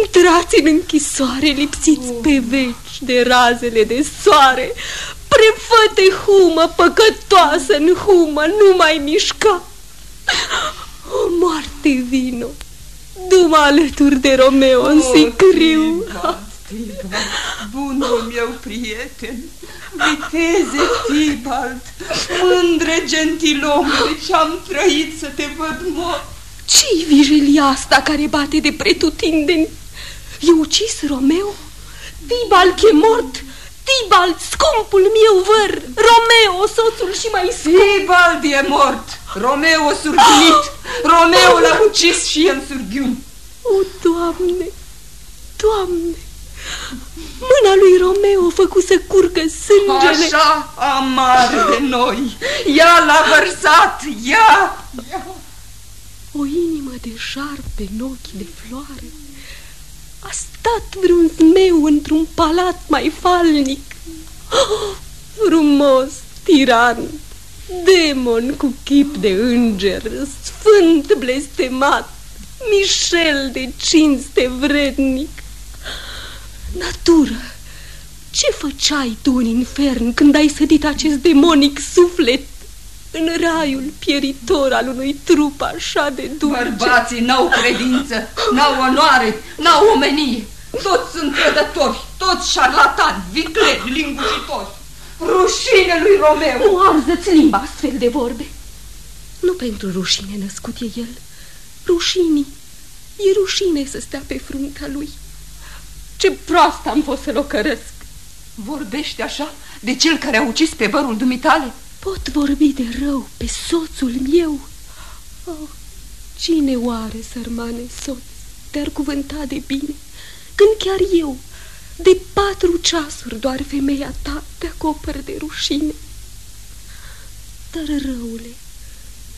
intrați în închisoare, lipsiți pe veci de razele de soare, prefăte humă păcătoasă în humă, nu mai mișca. O moarte vino, du-mă alături de Romeo în sicriu. Bunul meu prieten, viteze Tibalt, mândre gentilomule ce-am trăit să te văd mort. Ce-i vijelia asta care bate de pretutindeni? E ucis Romeo? Tibalt e mort? Tibalt, scumpul meu văr, Romeo, soțul și mai scump. Tibalt e mort, Romeo surghinit, Romeo l-a ucis și el surghiun. O, Doamne, Doamne, mâna lui Romeo a făcut să curgă sângele. Așa amar de noi, ea l-a vărsat, ea! O inimă de șarpe în ochi de floare. A stat vreun zmeu într-un palat mai falnic. Oh, frumos, tiran, demon cu chip de înger, sfânt blestemat, Mișel de cinste vrednic. Natură, ce făceai tu în infern când ai sădit acest demonic suflet în raiul pieritor al unui trup așa de dulce? Bărbații n-au credință, n-au onoare, n-au omenie. Toți sunt trădători, toți șarlatani, vicleni, lingușitori. Rușine lui Romeo! Nu arză-ți limba astfel de vorbe. Nu pentru rușine născut e el. Rușinii. E rușine să stea pe fruntea lui. Ce proastă am fost să-l ocărăsc. Vorbește așa de cel care a ucis pe vărul dumitale? Pot vorbi de rău pe soțul meu? Oh, cine oare, sărmane soț, te-ar cuvânta de bine? Când chiar eu, de patru ceasuri, doar femeia ta te acopăr de rușine. Dar, răule,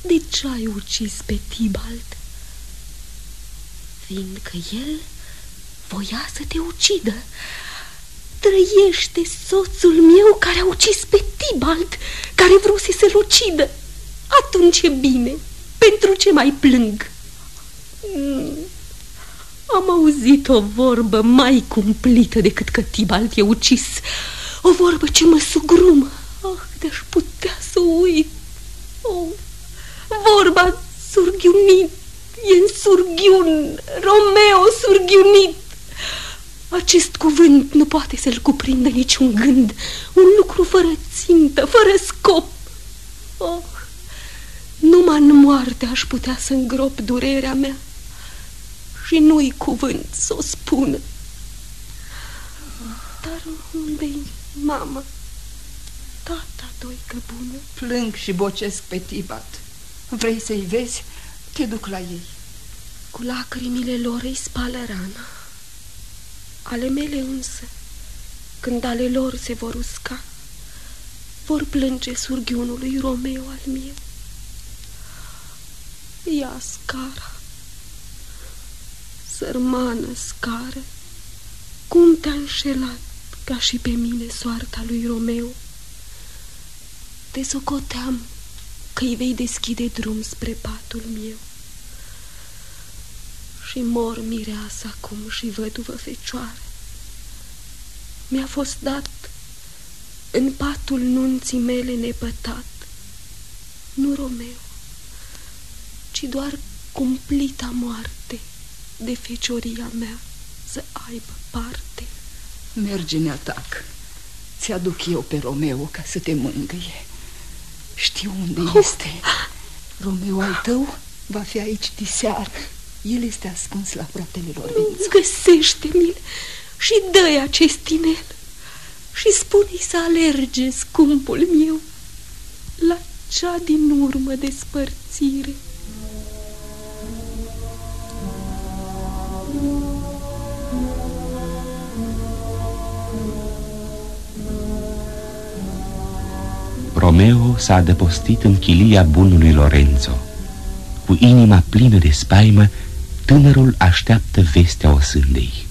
de ce ai ucis pe Tibalt? Fiindcă el voia să te ucidă. Trăiește soțul meu care a ucis pe Tibalt, care vruse să-l ucidă. Atunci e bine. Pentru ce mai plâng? Mm. Am auzit o vorbă mai cumplită decât că Tibalt e ucis. O vorbă ce mă sugrumă. Oh, de-aș putea să uit. Oh, vorba surghiunit. E în surghiun. Romeo surghiunit. Acest cuvânt nu poate să-l cuprindă niciun gând, un lucru fără țintă, fără scop. Oh, numai în moarte aș putea să îngrop durerea mea și nu-i cuvânt să o spună. Dar unde-i mama? Tata, doică bună? Plâng și bocesc pe Tibat. Vrei să-i vezi? Te duc la ei. Cu lacrimile lor îi spală rana. Ale mele însă, când ale lor se vor usca, vor plânge surghiunul lui Romeo al meu. Ia scara, sărmană scară, cum te-a înșelat ca și pe mine soarta lui Romeo? Te socoteam că îi vei deschide drum spre patul meu și mor mireasa acum și văduvă fecioară. Mi-a fost dat în patul nunții mele nepătat, nu Romeo, ci doar cumplita moarte de fecioria mea să aibă parte. Merge în atac. Ți-aduc eu pe Romeo ca să te mângâie. Știu unde oh. este. Romeo al tău va fi aici diseară. El este ascuns la fratele Lorenzo. Găsește-mi-l și dă-i acest tinel și spune-i să alerge, scumpul meu, la cea din urmă despărțire. Romeo s-a adăpostit în chilia bunului Lorenzo. Cu cu inima plină de spaimă, tânărul așteaptă vestea osândei.